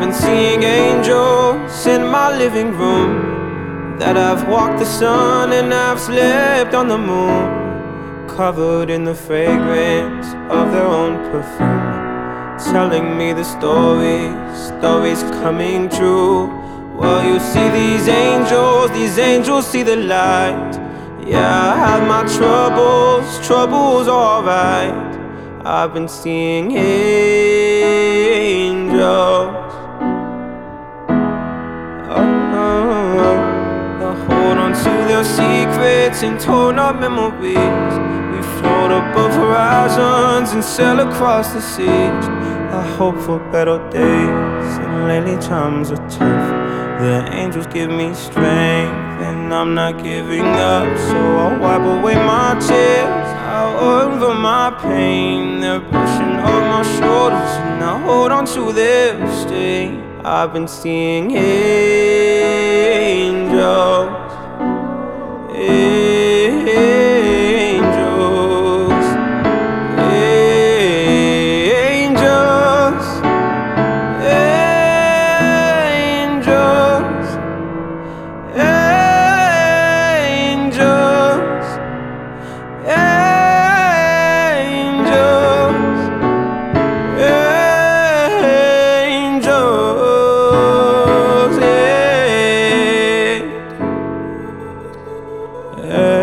been seeing angels in my living room. That I've walked the sun and I've slept on the moon. Covered in the fragrance of their own perfume. Telling me the stories, stories coming true. Well, you see these angels, these angels see the light. Yeah, I have my troubles, troubles alright. I've been seeing angels. On their secrets and torn up memories. We float above horizons and sail across the seas. I hope for better days, and lately times are tough. The angels give me strength, and I'm not giving up. So I'll wipe away my tears, I'll over my pain. They're pushing off my shoulders, and I hold on to their stay. I've been seeing angels. Uh,